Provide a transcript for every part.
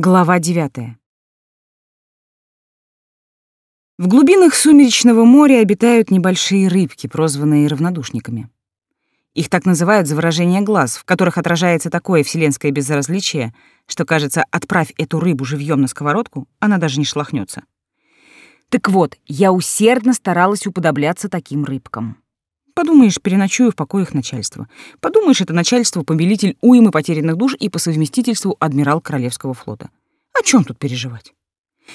Глава девятая. В глубинах сумеречного моря обитают небольшие рыбки, прозванные равнодушниками. Их так называют за выражение глаз, в которых отражается такое вселенское безразличие, что, кажется, отправь эту рыбу живьем на сковородку, она даже не шлахнется. Так вот, я усердно старалась уподобляться таким рыбкам. Подумаешь, переночую в покоях начальства. Подумаешь, это начальство — повелитель уймы потерянных душ и по совместительству адмирал Королевского флота. О чем тут переживать?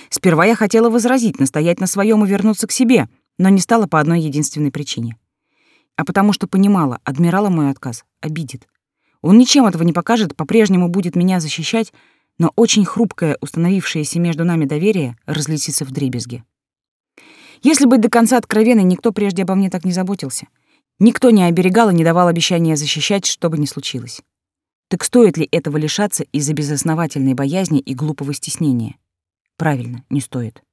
Сперва я хотела возразить, настоять на своем и вернуться к себе, но не стала по одной единственной причине. А потому что понимала, адмирала мой отказ обидит. Он ничем этого не покажет, по-прежнему будет меня защищать, но очень хрупкое, установившееся между нами доверие разлетится в дребезги. Если быть до конца откровенной, никто прежде обо мне так не заботился — Никто не оберегал и не давал обещания защищать, что бы ни случилось. Так стоит ли этого лишаться из-за безосновательной боязни и глупого стеснения? Правильно, не стоит.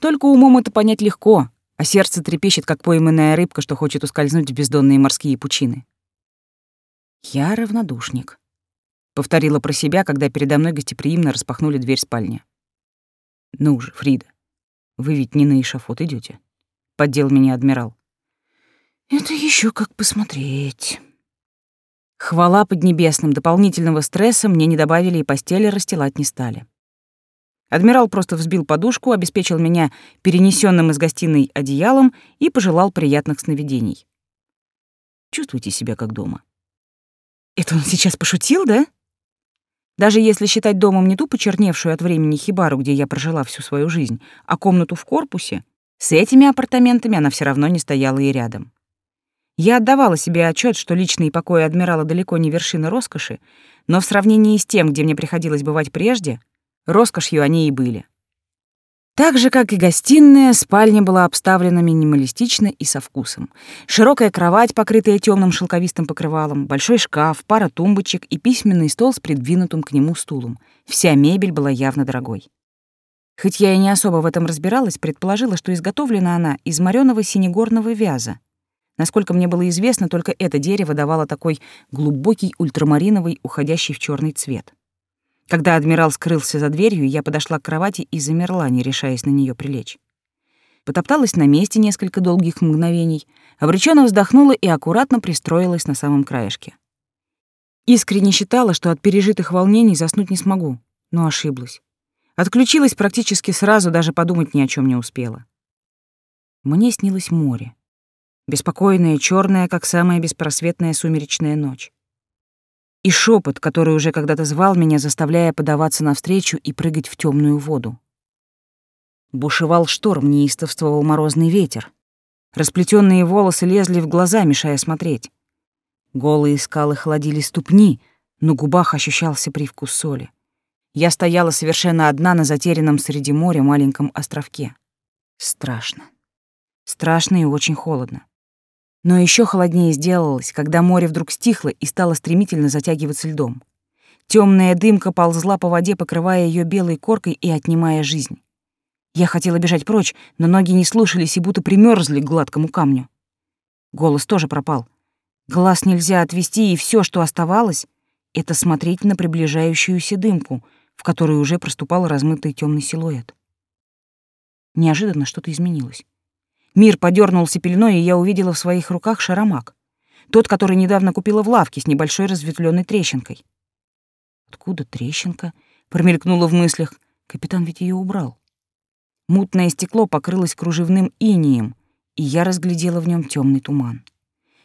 Только умом это понять легко, а сердце трепещет, как пойманная рыбка, что хочет ускользнуть в бездонные морские пучины. «Я равнодушник», — повторила про себя, когда передо мной гостеприимно распахнули дверь спальни. «Ну же, Фрида, вы ведь не на эшафот идете, поддел меня адмирал. Это еще как посмотреть. Хвала поднебесным, дополнительного стресса мне не добавили и постели расстилать не стали. Адмирал просто взбил подушку, обеспечил меня перенесенным из гостиной одеялом и пожелал приятных сновидений. Чувствуйте себя как дома. Это он сейчас пошутил, да? Даже если считать домом не ту почерневшую от времени хибару, где я прожила всю свою жизнь, а комнату в корпусе, с этими апартаментами она все равно не стояла и рядом. Я отдавала себе отчет, что личные покои адмирала далеко не вершина роскоши, но в сравнении с тем, где мне приходилось бывать прежде, роскошью они и были. Так же, как и гостиная, спальня была обставлена минималистично и со вкусом. Широкая кровать, покрытая темным шелковистым покрывалом, большой шкаф, пара тумбочек и письменный стол с придвинутым к нему стулом. Вся мебель была явно дорогой. Хоть я и не особо в этом разбиралась, предположила, что изготовлена она из морёного синегорного вяза, Насколько мне было известно, только это дерево давало такой глубокий ультрамариновый, уходящий в черный цвет. Когда адмирал скрылся за дверью, я подошла к кровати и замерла, не решаясь на нее прилечь. Потопталась на месте несколько долгих мгновений, обреченно вздохнула и аккуратно пристроилась на самом краешке. Искренне считала, что от пережитых волнений заснуть не смогу, но ошиблась. Отключилась практически сразу, даже подумать ни о чем не успела. Мне снилось море беспокойная, черная, как самая беспросветная сумеречная ночь. И шепот, который уже когда-то звал меня, заставляя подаваться навстречу и прыгать в темную воду. Бушевал шторм, неистовствовал морозный ветер. Расплетенные волосы лезли в глаза, мешая смотреть. Голые скалы холодили ступни, на губах ощущался привкус соли. Я стояла совершенно одна на затерянном среди моря маленьком островке. Страшно. Страшно и очень холодно. Но еще холоднее сделалось, когда море вдруг стихло и стало стремительно затягиваться льдом. Темная дымка ползла по воде, покрывая ее белой коркой и отнимая жизнь. Я хотела бежать прочь, но ноги не слушались и будто примерзли к гладкому камню. Голос тоже пропал. Глаз нельзя отвести, и все, что оставалось, это смотреть на приближающуюся дымку, в которой уже проступал размытый темный силуэт. Неожиданно что-то изменилось. Мир подернулся пеленой, и я увидела в своих руках шаромак. Тот, который недавно купила в лавке с небольшой разветвленной трещинкой. Откуда трещинка? Промелькнула в мыслях. Капитан ведь ее убрал. Мутное стекло покрылось кружевным инием, и я разглядела в нем темный туман.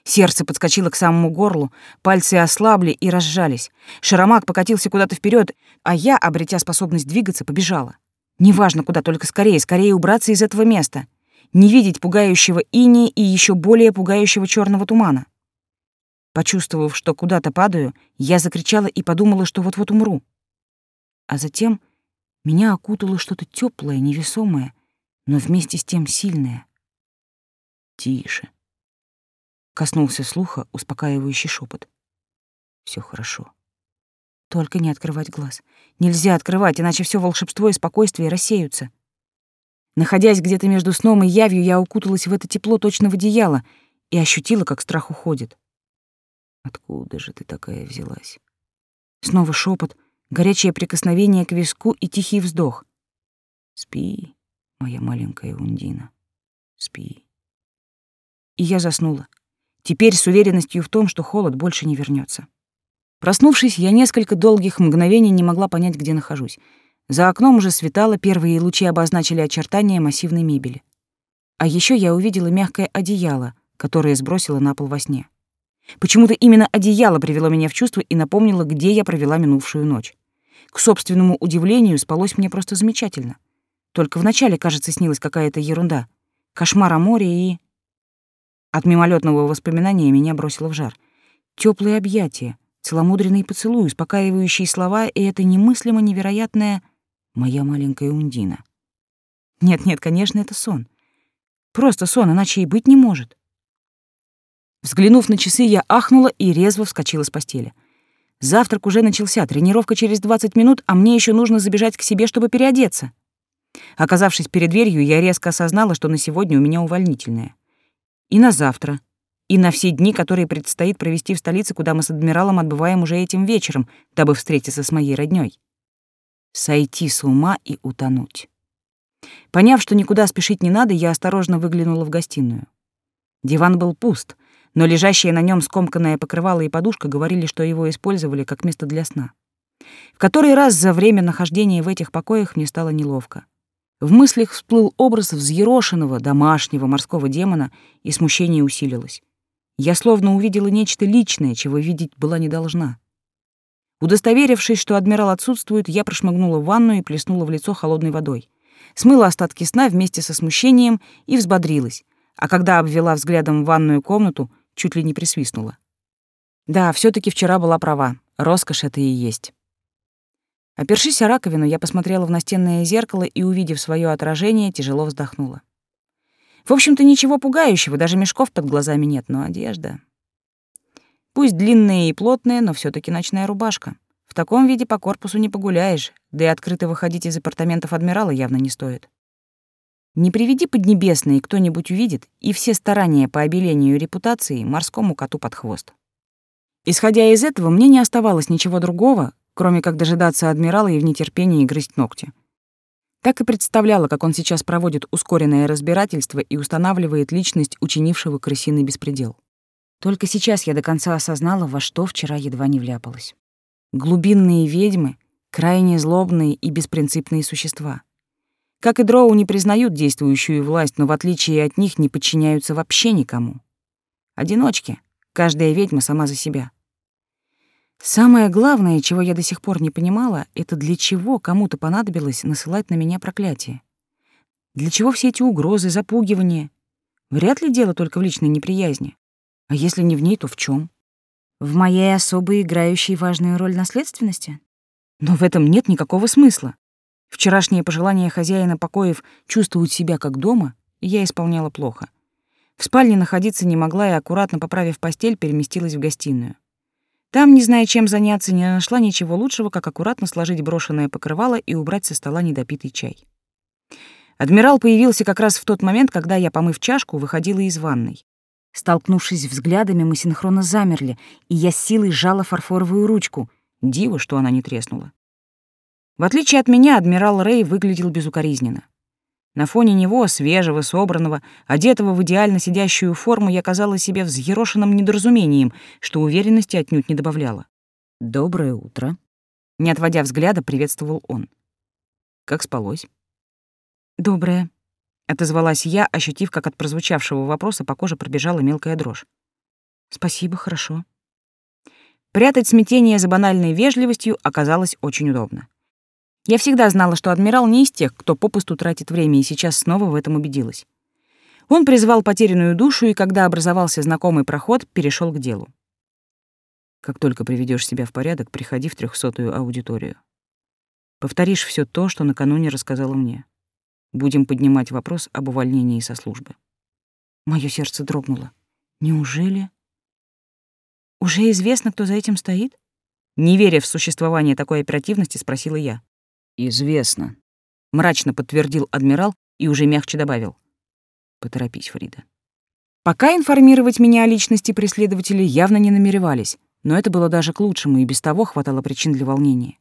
Сердце подскочило к самому горлу, пальцы ослабли и разжались. Шаромак покатился куда-то вперед, а я, обретя способность двигаться, побежала. Неважно куда, только скорее, скорее убраться из этого места — не видеть пугающего ини и еще более пугающего черного тумана. Почувствовав, что куда-то падаю, я закричала и подумала, что вот-вот умру. А затем меня окутало что-то теплое, невесомое, но вместе с тем сильное. «Тише», — коснулся слуха успокаивающий шепот. Все хорошо. Только не открывать глаз. Нельзя открывать, иначе все волшебство и спокойствие рассеются. Находясь где-то между сном и явью, я укуталась в это тепло точно в одеяло и ощутила, как страх уходит. «Откуда же ты такая взялась?» Снова шепот, горячее прикосновение к виску и тихий вздох. «Спи, моя маленькая Ундина, спи». И я заснула. Теперь с уверенностью в том, что холод больше не вернется. Проснувшись, я несколько долгих мгновений не могла понять, где нахожусь. За окном уже светало, первые лучи обозначили очертания массивной мебели. А еще я увидела мягкое одеяло, которое сбросила на пол во сне. Почему-то именно одеяло привело меня в чувство и напомнило, где я провела минувшую ночь. К собственному удивлению, спалось мне просто замечательно. Только вначале, кажется, снилась какая-то ерунда. Кошмар о море и... От мимолетного воспоминания меня бросило в жар. Теплые объятия, целомудренный поцелуй, успокаивающие слова и это немыслимо невероятное «моя маленькая Ундина». Нет-нет, конечно, это сон. Просто сон, иначе и быть не может. Взглянув на часы, я ахнула и резво вскочила с постели. Завтрак уже начался, тренировка через 20 минут, а мне еще нужно забежать к себе, чтобы переодеться. Оказавшись перед дверью, я резко осознала, что на сегодня у меня увольнительное. И на завтра, и на все дни, которые предстоит провести в столице, куда мы с адмиралом отбываем уже этим вечером, дабы встретиться с моей роднёй. Сойти с ума и утонуть. Поняв, что никуда спешить не надо, я осторожно выглянула в гостиную. Диван был пуст, но лежащее на нем скомканное покрывало и подушка говорили, что его использовали как место для сна. В который раз за время нахождения в этих покоях мне стало неловко. В мыслях всплыл образ взъерошенного домашнего морского демона, и смущение усилилось. Я словно увидела нечто личное, чего видеть была не должна. Удостоверившись, что адмирал отсутствует, я прошмыгнула в ванну и плеснула в лицо холодной водой. Смыла остатки сна вместе со смущением и взбодрилась, а когда обвела взглядом ванную комнату, чуть ли не присвистнула. Да, все таки вчера была права, роскошь это и есть. Опершись о раковину, я посмотрела в настенное зеркало и, увидев свое отражение, тяжело вздохнула. В общем-то, ничего пугающего, даже мешков под глазами нет, но одежда... Пусть длинная и плотная, но все таки ночная рубашка. В таком виде по корпусу не погуляешь, да и открыто выходить из апартаментов адмирала явно не стоит. Не приведи поднебесные, кто-нибудь увидит, и все старания по обелению репутации морскому коту под хвост. Исходя из этого, мне не оставалось ничего другого, кроме как дожидаться адмирала и в нетерпении грызть ногти. Так и представляла, как он сейчас проводит ускоренное разбирательство и устанавливает личность учинившего крысиный беспредел. Только сейчас я до конца осознала, во что вчера едва не вляпалась. Глубинные ведьмы — крайне злобные и беспринципные существа — как и дроу не признают действующую власть, но в отличие от них не подчиняются вообще никому. Одиночки. Каждая ведьма сама за себя. Самое главное, чего я до сих пор не понимала, это для чего кому-то понадобилось насылать на меня проклятие. Для чего все эти угрозы, запугивания? Вряд ли дело только в личной неприязни. А если не в ней, то в чем? В моей особо играющей важную роль наследственности? Но в этом нет никакого смысла. Вчерашнее пожелание хозяина покоев чувствовать себя как дома я исполняла плохо. В спальне находиться не могла и, аккуратно поправив постель, переместилась в гостиную. Там, не зная, чем заняться, не нашла ничего лучшего, как аккуратно сложить брошенное покрывало и убрать со стола недопитый чай. Адмирал появился как раз в тот момент, когда я, помыв чашку, выходила из ванной. Столкнувшись взглядами, мы синхронно замерли, и я силой сжала фарфоровую ручку. Диво, что она не треснула. В отличие от меня, адмирал Рэй выглядел безукоризненно. На фоне него, свежего, собранного, одетого в идеально сидящую форму, я казала себе взъерошенным недоразумением, что уверенности отнюдь не добавляло. «Доброе утро», — не отводя взгляда, приветствовал он. «Как спалось?» «Доброе», — отозвалась я, ощутив, как от прозвучавшего вопроса по коже пробежала мелкая дрожь. «Спасибо, хорошо». Прятать смятение за банальной вежливостью оказалось очень удобно. Я всегда знала, что адмирал не из тех, кто попусту тратит время, и сейчас снова в этом убедилась. Он призвал потерянную душу, и когда образовался знакомый проход, перешел к делу. Как только приведешь себя в порядок, приходи в трехсотую аудиторию. Повторишь все то, что накануне рассказала мне. Будем поднимать вопрос об увольнении со службы. Мое сердце дрогнуло. Неужели? Уже известно, кто за этим стоит? Не веря в существование такой оперативности, спросила я. «Известно», — мрачно подтвердил адмирал и уже мягче добавил. «Поторопись, Фрида». Пока информировать меня о личности преследователей явно не намеревались, но это было даже к лучшему, и без того хватало причин для волнения.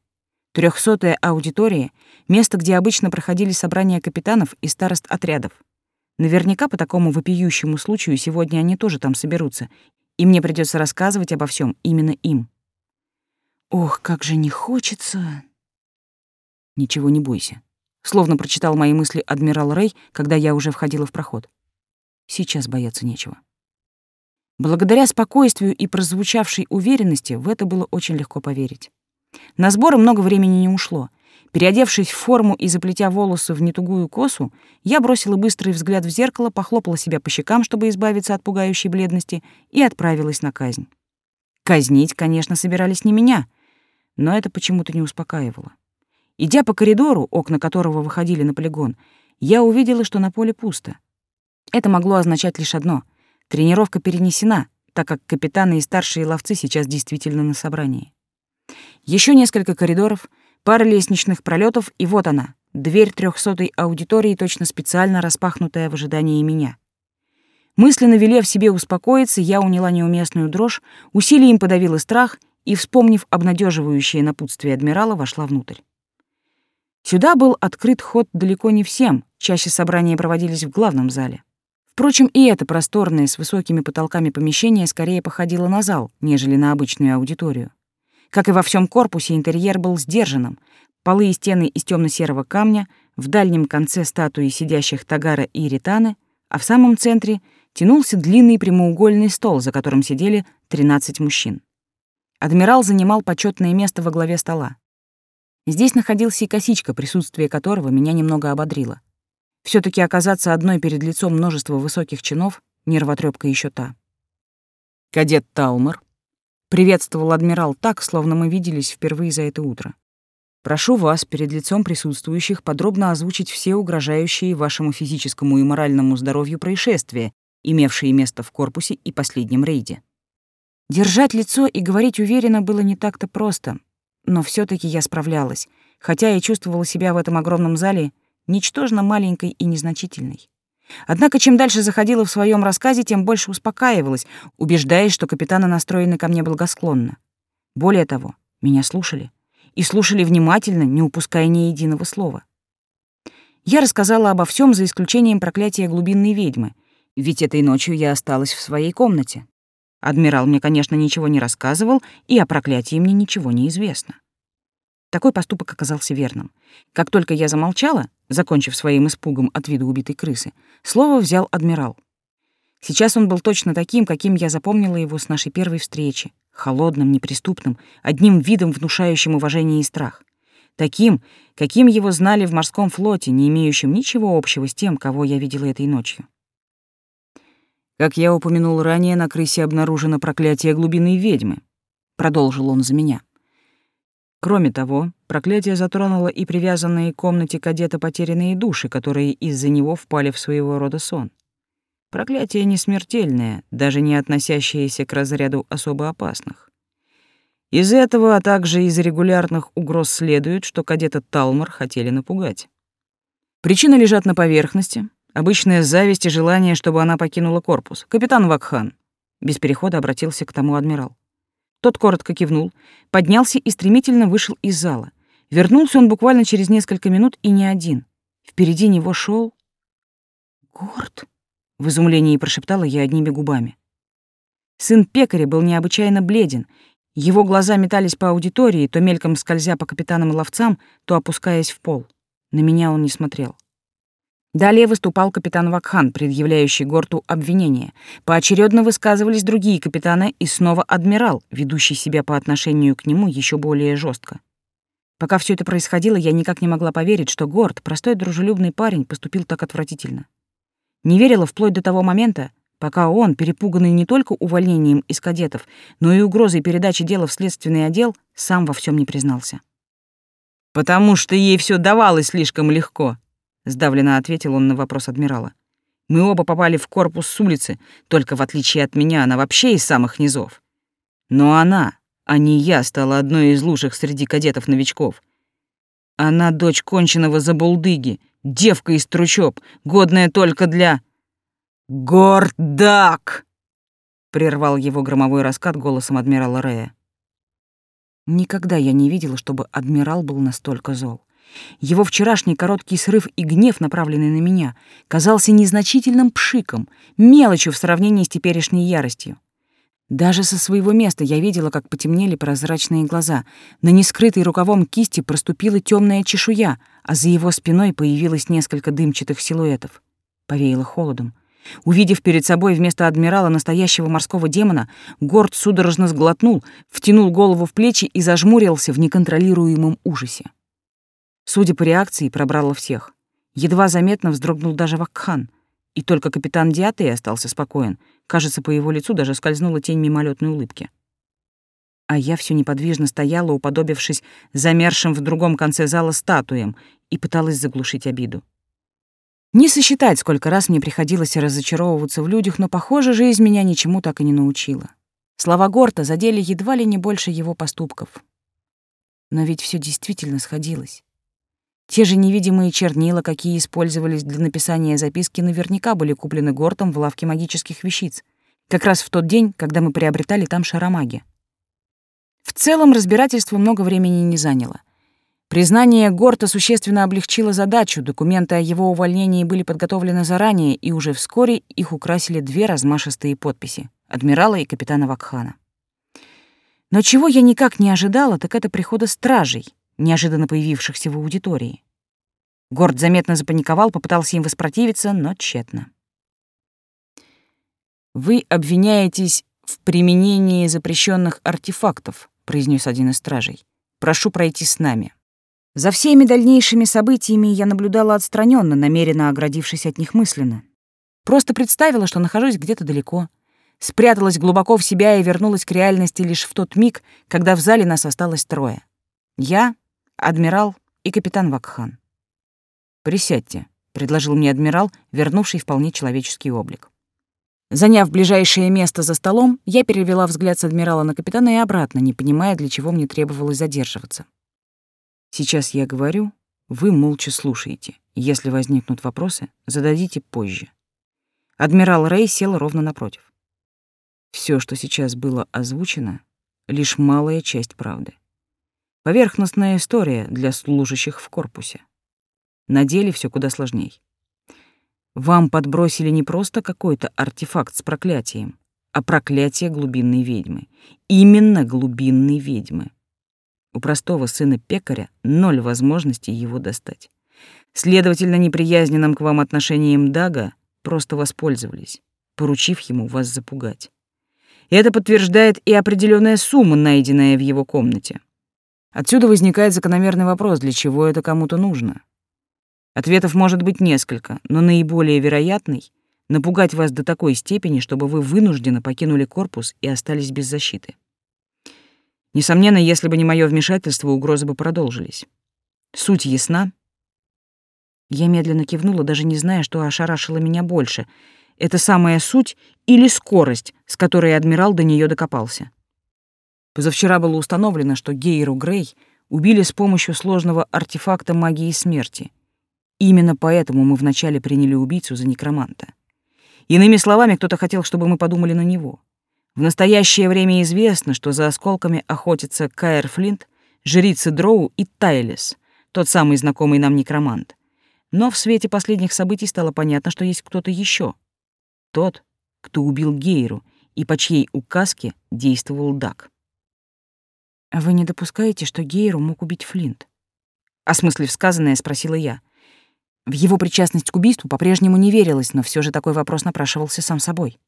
Трехсотая аудитория — место, где обычно проходили собрания капитанов и старост отрядов. Наверняка по такому вопиющему случаю сегодня они тоже там соберутся, и мне придется рассказывать обо всем именно им. Ох, как же не хочется. Ничего не бойся. Словно прочитал мои мысли адмирал Рэй, когда я уже входила в проход. Сейчас бояться нечего. Благодаря спокойствию и прозвучавшей уверенности в это было очень легко поверить. На сборы много времени не ушло. Переодевшись в форму и заплетя волосы в нетугую косу, я бросила быстрый взгляд в зеркало, похлопала себя по щекам, чтобы избавиться от пугающей бледности, и отправилась на казнь. Казнить, конечно, собирались не меня, но это почему-то не успокаивало. Идя по коридору, окна которого выходили на полигон, я увидела, что на поле пусто. Это могло означать лишь одно — тренировка перенесена, так как капитаны и старшие ловцы сейчас действительно на собрании. Еще несколько коридоров, пара лестничных пролетов, и вот она, дверь трехсотой аудитории, точно специально распахнутая в ожидании меня. Мысленно велев себе успокоиться, я уняла неуместную дрожь, усилием подавила страх и, вспомнив обнадеживающее напутствие адмирала, вошла внутрь. Сюда был открыт ход далеко не всем, чаще собрания проводились в главном зале. Впрочем, и это просторное с высокими потолками помещение скорее походило на зал, нежели на обычную аудиторию. Как и во всем корпусе, интерьер был сдержанным. Полы и стены из темно серого камня, в дальнем конце статуи сидящих Тагара и Ританы, а в самом центре тянулся длинный прямоугольный стол, за которым сидели 13 мужчин. Адмирал занимал почетное место во главе стола. Здесь находился и косичка, присутствие которого меня немного ободрило. все таки оказаться одной перед лицом множества высоких чинов — нервотрепка еще та. «Кадет Талмор», Приветствовал адмирал так, словно мы виделись впервые за это утро. Прошу вас перед лицом присутствующих подробно озвучить все угрожающие вашему физическому и моральному здоровью происшествия, имевшие место в корпусе и последнем рейде. Держать лицо и говорить уверенно было не так-то просто, но все таки я справлялась, хотя и чувствовала себя в этом огромном зале ничтожно маленькой и незначительной. Однако чем дальше заходила в своем рассказе, тем больше успокаивалась, убеждаясь, что капитаны настроены ко мне благосклонно. Более того, меня слушали. И слушали внимательно, не упуская ни единого слова. Я рассказала обо всем за исключением проклятия глубинной ведьмы, ведь этой ночью я осталась в своей комнате. Адмирал мне, конечно, ничего не рассказывал, и о проклятии мне ничего не известно. Такой поступок оказался верным. Как только я замолчала, закончив своим испугом от вида убитой крысы, слово взял адмирал. Сейчас он был точно таким, каким я запомнила его с нашей первой встречи, холодным, неприступным, одним видом внушающим уважение и страх. Таким, каким его знали в морском флоте, не имеющим ничего общего с тем, кого я видела этой ночью. Как я упомянул ранее, на крысе обнаружено проклятие глубины ведьмы, продолжил он за меня. Кроме того, проклятие затронуло и привязанные к комнате кадета потерянные души, которые из-за него впали в своего рода сон. Проклятие не смертельное, даже не относящееся к разряду особо опасных. Из этого, а также из регулярных угроз следует, что кадета Талмор хотели напугать. Причины лежат на поверхности. Обычная зависть и желание, чтобы она покинула корпус. Капитан Вакхан. Без перехода обратился к тому адмирал. Тот коротко кивнул, поднялся и стремительно вышел из зала. Вернулся он буквально через несколько минут и не один. Впереди него шел Горд, в изумлении прошептала я одними губами. Сын пекаря был необычайно бледен. Его глаза метались по аудитории, то мельком скользя по капитанам и ловцам, то опускаясь в пол. На меня он не смотрел. Далее выступал капитан Вакхан, предъявляющий Горту обвинение. Поочередно высказывались другие капитаны и снова адмирал, ведущий себя по отношению к нему еще более жестко. Пока все это происходило, я никак не могла поверить, что Горд, простой дружелюбный парень, поступил так отвратительно. Не верила вплоть до того момента, пока он, перепуганный не только увольнением из кадетов, но и угрозой передачи дела в следственный отдел, сам во всем не признался. «Потому что ей все давалось слишком легко», сдавленно ответил он на вопрос адмирала. Мы оба попали в корпус с улицы, только в отличие от меня она вообще из самых низов. Но она, а не я, стала одной из лучших среди кадетов-новичков. Она дочь конченого забулдыги, девка из трущоб, годная только для... «Гордак!» — прервал его громовой раскат голосом адмирала Рея. Никогда я не видела, чтобы адмирал был настолько зол. Его вчерашний короткий срыв и гнев, направленный на меня, казался незначительным пшиком, мелочью в сравнении с теперешней яростью. Даже со своего места я видела, как потемнели прозрачные глаза. На нескрытой рукавом кисти проступила темная чешуя, а за его спиной появилось несколько дымчатых силуэтов. Повеяло холодом. Увидев перед собой вместо адмирала настоящего морского демона, Горд судорожно сглотнул, втянул голову в плечи и зажмурился в неконтролируемом ужасе. Судя по реакции, пробрало всех. Едва заметно вздрогнул даже Вакхан, и только капитан Диатей остался спокоен. Кажется, по его лицу даже скользнула тень мимолетной улыбки. А я все неподвижно стояла, уподобившись замершим в другом конце зала статуям, и пыталась заглушить обиду. Не сосчитать, сколько раз мне приходилось разочаровываться в людях, но, похоже, жизнь меня ничему так и не научила. Слова Горта задели едва ли не больше его поступков. Но ведь все действительно сходилось. Те же невидимые чернила, какие использовались для написания записки, наверняка были куплены Гортом в лавке магических вещиц, как раз в тот день, когда мы приобретали там шаромаги. В целом разбирательство много времени не заняло. Признание Горта существенно облегчило задачу, документы о его увольнении были подготовлены заранее, и уже вскоре их украсили две размашистые подписи — адмирала и капитана Вакхана. Но чего я никак не ожидала, так это прихода стражей, неожиданно появившихся в аудитории. Горд заметно запаниковал, попытался им воспротивиться, но тщетно. «Вы обвиняетесь в применении запрещенных артефактов», — произнес один из стражей. «Прошу пройти с нами». За всеми дальнейшими событиями я наблюдала отстраненно, намеренно оградившись от них мысленно. Просто представила, что нахожусь где-то далеко. Спряталась глубоко в себя и вернулась к реальности лишь в тот миг, когда в зале нас осталось трое. Я, адмирал и капитан Вакхан. «Присядьте», — предложил мне адмирал, вернувший вполне человеческий облик. Заняв ближайшее место за столом, я перевела взгляд с адмирала на капитана и обратно, не понимая, для чего мне требовалось задерживаться. Сейчас я говорю, вы молча слушаете. Если возникнут вопросы, зададите позже. Адмирал Рэй сел ровно напротив. Все, что сейчас было озвучено, лишь малая часть правды. Поверхностная история для служащих в корпусе. На деле все куда сложней. Вам подбросили не просто какой-то артефакт с проклятием, а проклятие глубинной ведьмы. Именно глубинной ведьмы. У простого сына пекаря ноль возможностей его достать. Следовательно, неприязненным к вам отношением Дага просто воспользовались, поручив ему вас запугать. Это подтверждает и определенная сумма, найденная в его комнате. Отсюда возникает закономерный вопрос, для чего это кому-то нужно. Ответов может быть несколько, но наиболее вероятный — напугать вас до такой степени, чтобы вы вынужденно покинули корпус и остались без защиты. Несомненно, если бы не мое вмешательство, угрозы бы продолжились. Суть ясна? Я медленно кивнула, даже не зная, что ошарашило меня больше. Это самая суть или скорость, с которой адмирал до нее докопался. Позавчера было установлено, что Гейру Грей убили с помощью сложного артефакта магии смерти. Именно поэтому мы вначале приняли убийцу за некроманта. Иными словами, кто-то хотел, чтобы мы подумали на него. В настоящее время известно, что за осколками охотятся Каэр Флинт, жрицы Дроу и Тайлис, тот самый знакомый нам некромант. Но в свете последних событий стало понятно, что есть кто-то еще. Тот, кто убил Гейру и по чьей указке действовал Дак. «А вы не допускаете, что Гейру мог убить Флинт?» Осмыслив сказанное, спросила я. В его причастность к убийству по-прежнему не верилось, но все же такой вопрос напрашивался сам собой.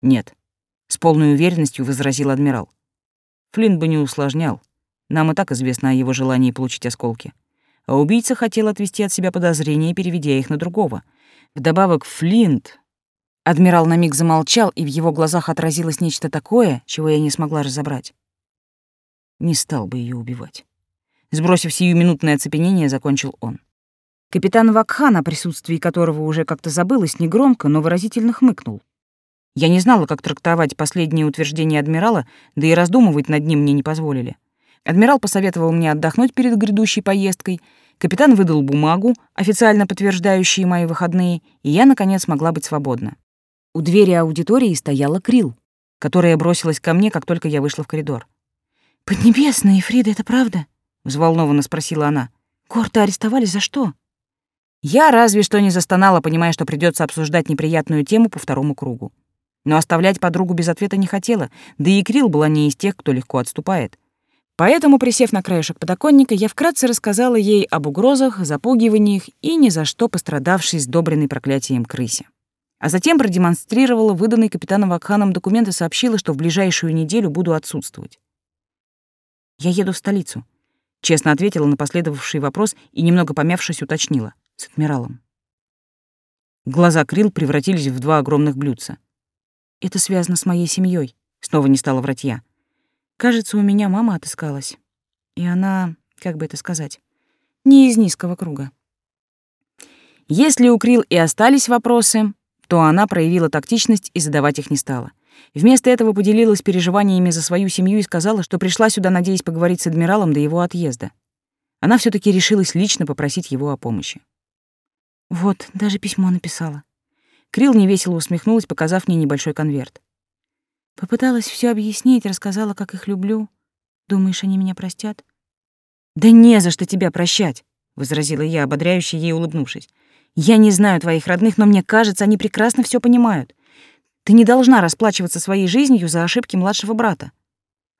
«Нет», с полной уверенностью возразил адмирал. Флинн бы не усложнял. Нам и так известно о его желании получить осколки. А убийца хотел отвести от себя подозрения, переведя их на другого. Вдобавок Флинт... Адмирал на миг замолчал, и в его глазах отразилось нечто такое, чего я не смогла разобрать. Не стал бы ее убивать. Сбросив сиюминутное оцепенение, закончил он. Капитан Вакхан, о присутствии которого уже как-то забылось, негромко, но выразительно хмыкнул. Я не знала, как трактовать последнее утверждение адмирала, да и раздумывать над ним мне не позволили. Адмирал посоветовал мне отдохнуть перед грядущей поездкой, капитан выдал бумагу, официально подтверждающую мои выходные, и я, наконец, могла быть свободна. У двери аудитории стояла Крил, которая бросилась ко мне, как только я вышла в коридор. «Поднебесная, Фрида, это правда?» — взволнованно спросила она. «Горта арестовали за что?» Я разве что не застонала, понимая, что придется обсуждать неприятную тему по второму кругу. Но оставлять подругу без ответа не хотела, да и Крил была не из тех, кто легко отступает. Поэтому, присев на краешек подоконника, я вкратце рассказала ей об угрозах, запугиваниях и ни за что пострадавшей сдобренной проклятием крысе. А затем продемонстрировала выданный капитаном Вакханом документ и сообщила, что в ближайшую неделю буду отсутствовать. «Я еду в столицу», — честно ответила на последовавший вопрос и, немного помявшись, уточнила. «С адмиралом». Глаза Крил превратились в два огромных блюдца. «Это связано с моей семьей, снова не стала врать я. Кажется, у меня мама отыскалась. И она, как бы это сказать, не из низкого круга. Если у Крил и остались вопросы, то она проявила тактичность и задавать их не стала. Вместо этого поделилась переживаниями за свою семью и сказала, что пришла сюда, надеясь поговорить с адмиралом до его отъезда. Она все таки решилась лично попросить его о помощи. «Вот, даже письмо написала». Крил невесело усмехнулась, показав мне небольшой конверт. Попыталась все объяснить, рассказала, как их люблю. Думаешь, они меня простят? Да не за что тебя прощать, возразила я, ободряюще ей улыбнувшись. Я не знаю твоих родных, но мне кажется, они прекрасно все понимают. Ты не должна расплачиваться своей жизнью за ошибки младшего брата.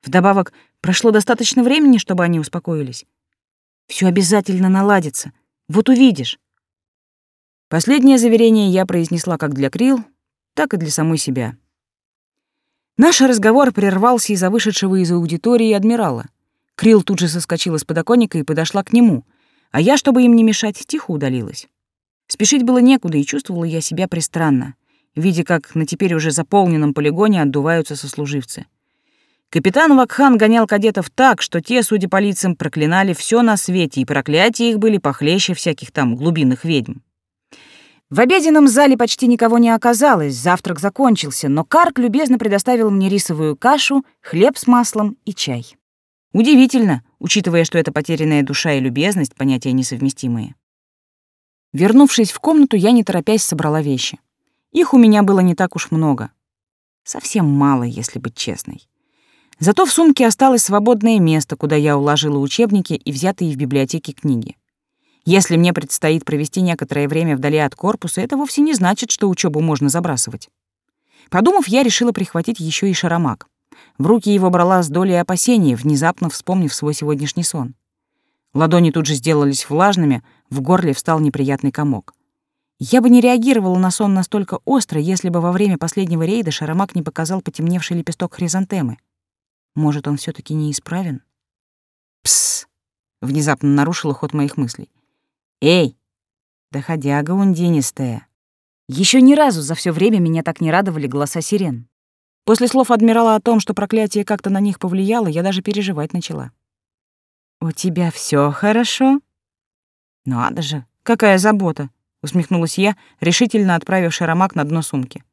Вдобавок, прошло достаточно времени, чтобы они успокоились. Все обязательно наладится. Вот увидишь. Последнее заверение я произнесла как для Крил, так и для самой себя. Наш разговор прервался из-за вышедшего из аудитории адмирала. Крил тут же соскочила с подоконника и подошла к нему, а я, чтобы им не мешать, тихо удалилась. Спешить было некуда, и чувствовала я себя пристранно, видя, как на теперь уже заполненном полигоне отдуваются сослуживцы. Капитан Вакхан гонял кадетов так, что те, судя по лицам, проклинали все на свете, и проклятия их были похлеще всяких там глубинных ведьм. В обеденном зале почти никого не оказалось, завтрак закончился, но Карк любезно предоставил мне рисовую кашу, хлеб с маслом и чай. Удивительно, учитывая, что это потерянная душа и любезность — понятия несовместимые. Вернувшись в комнату, я, не торопясь, собрала вещи. Их у меня было не так уж много. Совсем мало, если быть честной. Зато в сумке осталось свободное место, куда я уложила учебники и взятые в библиотеке книги. Если мне предстоит провести некоторое время вдали от корпуса, это вовсе не значит, что учебу можно забрасывать. Подумав, я решила прихватить еще и шаромак. В руки его брала с долей опасения, внезапно вспомнив свой сегодняшний сон. Ладони тут же сделались влажными, в горле встал неприятный комок. Я бы не реагировала на сон настолько остро, если бы во время последнего рейда Шаромак не показал потемневший лепесток хризантемы. Может, он все таки неисправен? Пс! Внезапно нарушила ход моих мыслей. «Эй, доходяга ундинистая!» Еще ни разу за все время меня так не радовали голоса сирен. После слов адмирала о том, что проклятие как-то на них повлияло, я даже переживать начала. «У тебя все хорошо?» «Надо же, какая забота!» — усмехнулась я, решительно отправив шаромак на дно сумки.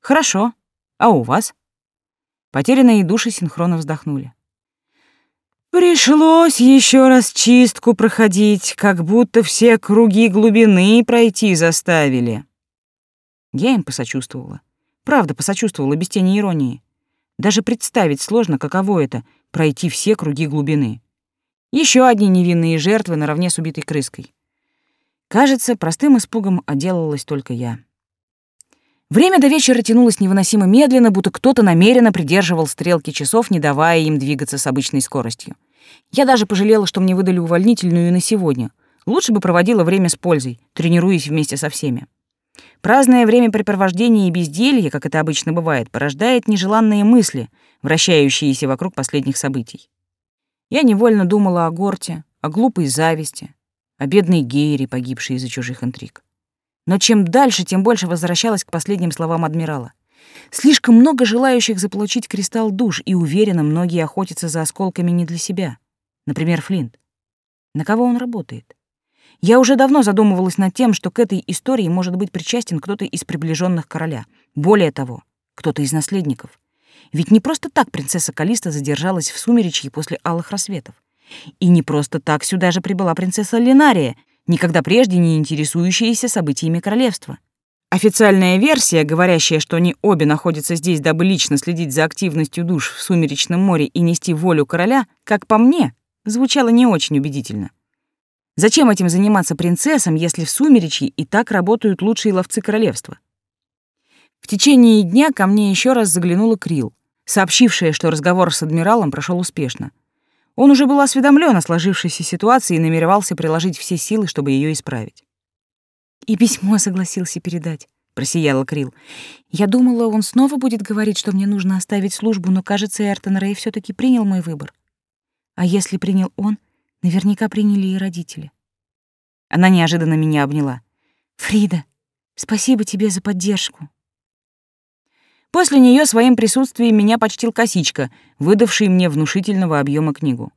«Хорошо. А у вас?» Потерянные души синхронно вздохнули. Пришлось еще раз чистку проходить, как будто все круги глубины пройти заставили. Я им посочувствовала. Правда, посочувствовала без тени иронии. Даже представить сложно, каково это — пройти все круги глубины. Еще одни невинные жертвы наравне с убитой крыской. Кажется, простым испугом отделалась только я. Время до вечера тянулось невыносимо медленно, будто кто-то намеренно придерживал стрелки часов, не давая им двигаться с обычной скоростью. Я даже пожалела, что мне выдали увольнительную и на сегодня. Лучше бы проводила время с пользой, тренируясь вместе со всеми. Праздное времяпрепровождение и безделье, как это обычно бывает, порождает нежеланные мысли, вращающиеся вокруг последних событий. Я невольно думала о Горте, о глупой зависти, о бедной Гейре, погибшей из-за чужих интриг. Но чем дальше, тем больше возвращалась к последним словам адмирала. Слишком много желающих заполучить кристалл душ, и уверенно, многие охотятся за осколками не для себя. Например, Флинт. На кого он работает? Я уже давно задумывалась над тем, что к этой истории может быть причастен кто-то из приближенных короля. Более того, кто-то из наследников. Ведь не просто так принцесса Калиста задержалась в Сумеречье после Алых Рассветов. И не просто так сюда же прибыла принцесса Ленария — никогда прежде не интересующаяся событиями королевства. Официальная версия, говорящая, что они обе находятся здесь, дабы лично следить за активностью душ в Сумеречном море и нести волю короля, как по мне, звучала не очень убедительно. Зачем этим заниматься принцессам, если в Сумеречье и так работают лучшие ловцы королевства? В течение дня ко мне еще раз заглянула Крил, сообщившая, что разговор с адмиралом прошел успешно. Он уже был осведомлен о сложившейся ситуации и намеревался приложить все силы, чтобы ее исправить. «И письмо согласился передать», — просияла Крил. «Я думала, он снова будет говорить, что мне нужно оставить службу, но, кажется, Эртон Рэй все таки принял мой выбор. А если принял он, наверняка приняли и родители». Она неожиданно меня обняла. «Фрида, спасибо тебе за поддержку». После нее своим присутствием меня почтил косичка, выдавший мне внушительного объема книгу.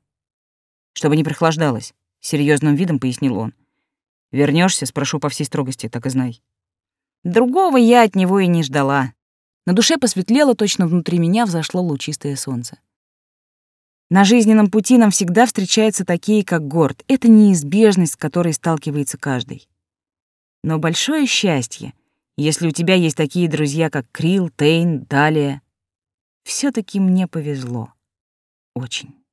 «Чтобы не прохлаждалось», — серьезным видом пояснил он. Вернешься, спрошу по всей строгости, так и знай. Другого я от него и не ждала. На душе посветлело, точно внутри меня взошло лучистое солнце. На жизненном пути нам всегда встречаются такие, как Горд. Это неизбежность, с которой сталкивается каждый. Но большое счастье, если у тебя есть такие друзья, как Крил, Тейн, Далия. все таки мне повезло. Очень.